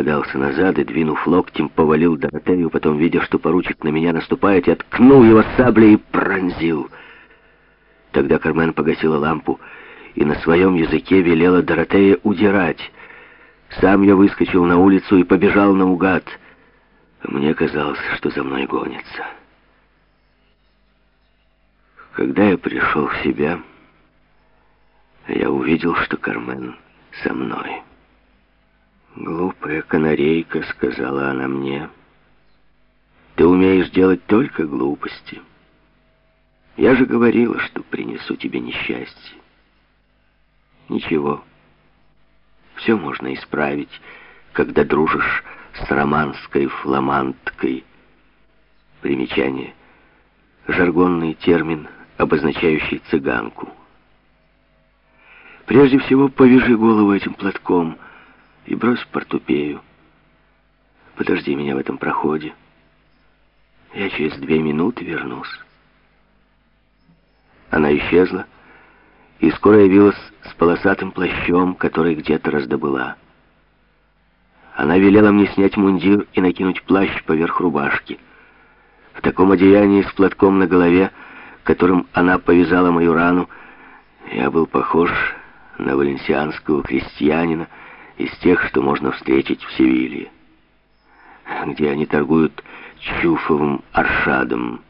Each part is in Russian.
подался назад и, двинув локтем, повалил Доротею, потом, видя, что поручик на меня наступает, я ткнул его саблей и пронзил. Тогда Кармен погасила лампу и на своем языке велела Доротея удирать. Сам я выскочил на улицу и побежал наугад. Мне казалось, что за мной гонится. Когда я пришел в себя, я увидел, что Кармен со мной. «Глупая канарейка», — сказала она мне, — «ты умеешь делать только глупости. Я же говорила, что принесу тебе несчастье. Ничего, все можно исправить, когда дружишь с романской фламандкой». Примечание. Жаргонный термин, обозначающий цыганку. Прежде всего, повяжи голову этим платком — и брось портупею. Подожди меня в этом проходе. Я через две минуты вернусь. Она исчезла и скоро явилась с полосатым плащом, который где-то раздобыла. Она велела мне снять мундир и накинуть плащ поверх рубашки. В таком одеянии с платком на голове, которым она повязала мою рану, я был похож на валенсианского крестьянина, из тех, что можно встретить в Севилье, где они торгуют чуфовым аршадом.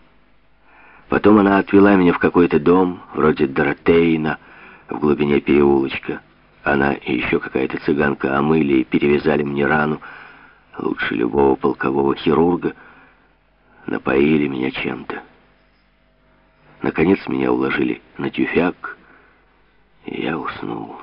Потом она отвела меня в какой-то дом, вроде Доротейна, в глубине переулочка. Она и еще какая-то цыганка омыли и перевязали мне рану, лучше любого полкового хирурга, напоили меня чем-то. Наконец меня уложили на тюфяк, и я уснул.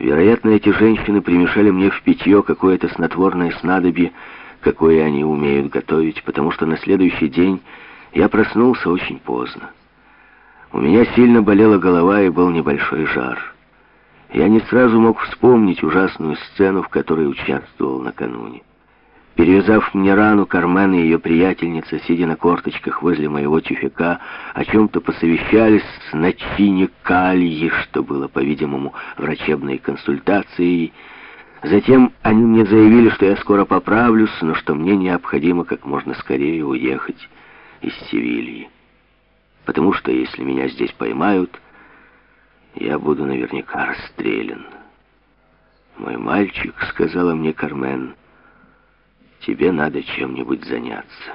Вероятно, эти женщины примешали мне в питье какое-то снотворное снадобье, какое они умеют готовить, потому что на следующий день я проснулся очень поздно. У меня сильно болела голова и был небольшой жар. Я не сразу мог вспомнить ужасную сцену, в которой участвовал накануне. Перевязав мне рану, Кармен и ее приятельница, сидя на корточках возле моего тюфяка, о чем-то посовещались с начине кальи, что было, по-видимому, врачебной консультацией. Затем они мне заявили, что я скоро поправлюсь, но что мне необходимо как можно скорее уехать из Севильи. Потому что если меня здесь поймают, я буду наверняка расстрелян. «Мой мальчик», — сказала мне Кармен, — Тебе надо чем-нибудь заняться.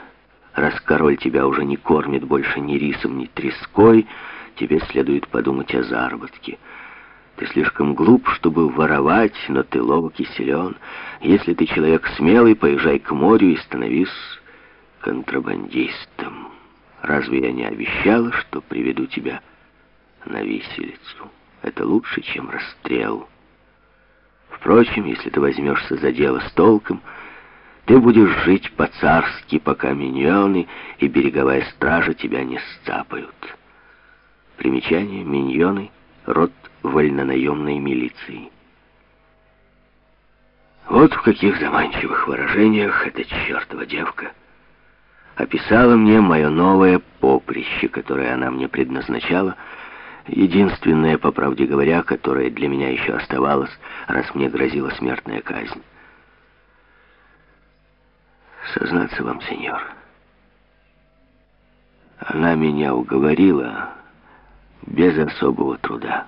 Раз король тебя уже не кормит больше ни рисом, ни треской, тебе следует подумать о заработке. Ты слишком глуп, чтобы воровать, но ты ловок и силен. Если ты человек смелый, поезжай к морю и становись контрабандистом. Разве я не обещала, что приведу тебя на виселицу? Это лучше, чем расстрел. Впрочем, если ты возьмешься за дело с толком, ты будешь жить по-царски, пока миньоны и береговая стража тебя не сцапают. Примечание. Миньоны — род вольнонаемной милиции. Вот в каких заманчивых выражениях эта чертова девка описала мне мое новое поприще, которое она мне предназначала, единственное, по правде говоря, которое для меня еще оставалось, раз мне грозила смертная казнь. Сознаться вам, сеньор, она меня уговорила без особого труда.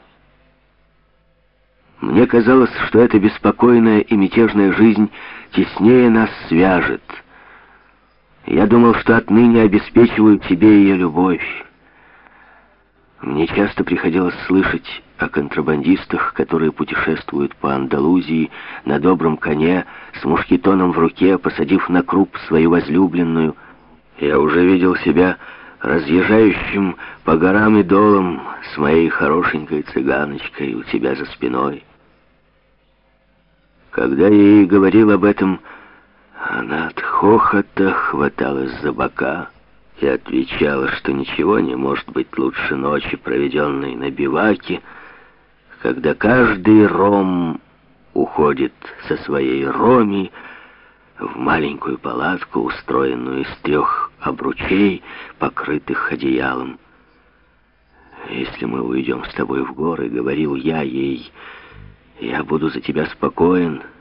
Мне казалось, что эта беспокойная и мятежная жизнь теснее нас свяжет. Я думал, что отныне обеспечиваю тебе ее любовь. Мне часто приходилось слышать о контрабандистах, которые путешествуют по Андалузии на добром коне, с мушкетоном в руке, посадив на круп свою возлюбленную. Я уже видел себя разъезжающим по горам и долам с моей хорошенькой цыганочкой у тебя за спиной. Когда я ей говорил об этом, она от хохота хваталась за бока и отвечала, что ничего не может быть лучше ночи, проведенной на биваке, когда каждый ром уходит со своей роми в маленькую палатку, устроенную из трех обручей, покрытых одеялом. «Если мы уйдем с тобой в горы, — говорил я ей, — я буду за тебя спокоен, —